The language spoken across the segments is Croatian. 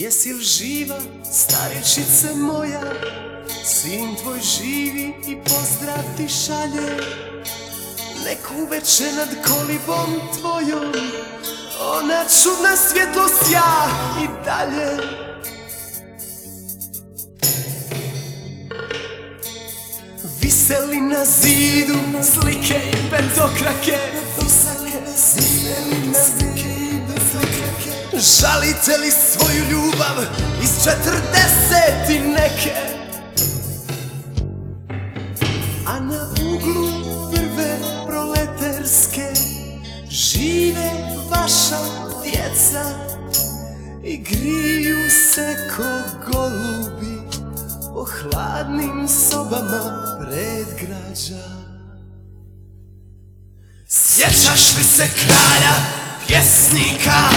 Jesi li živa, staričice moja? Sin tvoj živi i pozdrav ti šalje. Nek uveče nad kolibom tvojom Ona čudna svjetlost ja i dalje. Viseli na zidu slike i petokrake Viseli na petokrake Žalite li svoju ljubav iz četrdeset i neke? A na uglu prve proleterske Žive vaša djeca I griju se ko golubi Po hladnim sobama predgrađa. Sjećaš li se kralja pjesnika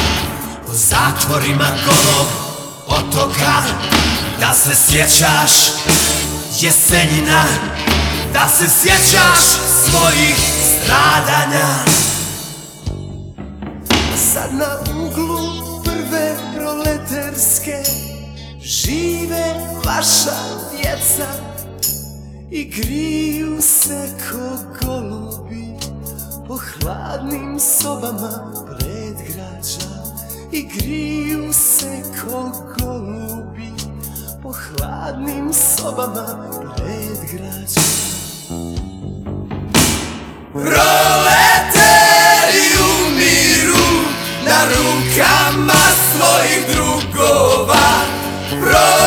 zatvorima golog otoka. Da se sjećaš jesenjina Da se sjećaš svojih stradanja. Sad na uglu prve proleterske Žive vaša djeca I griju se ko golubi Po hladnim sobama I griju se ko golubi Po hladnim sobama predgrađa Proleteri umiru na rukama svojih drugova. Proleteri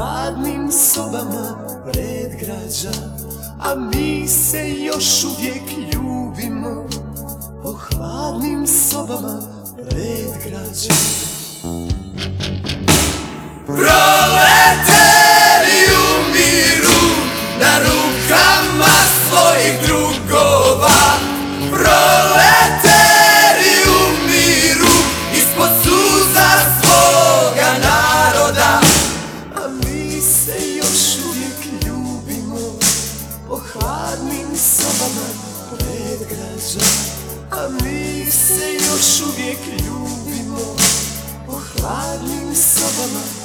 hladnim sobama predgrađa A mi se još uvijek ljubimo. Po hladnim sobama predgrađa kaže A mi se još uvijek ljubimo. Po hladnim sobama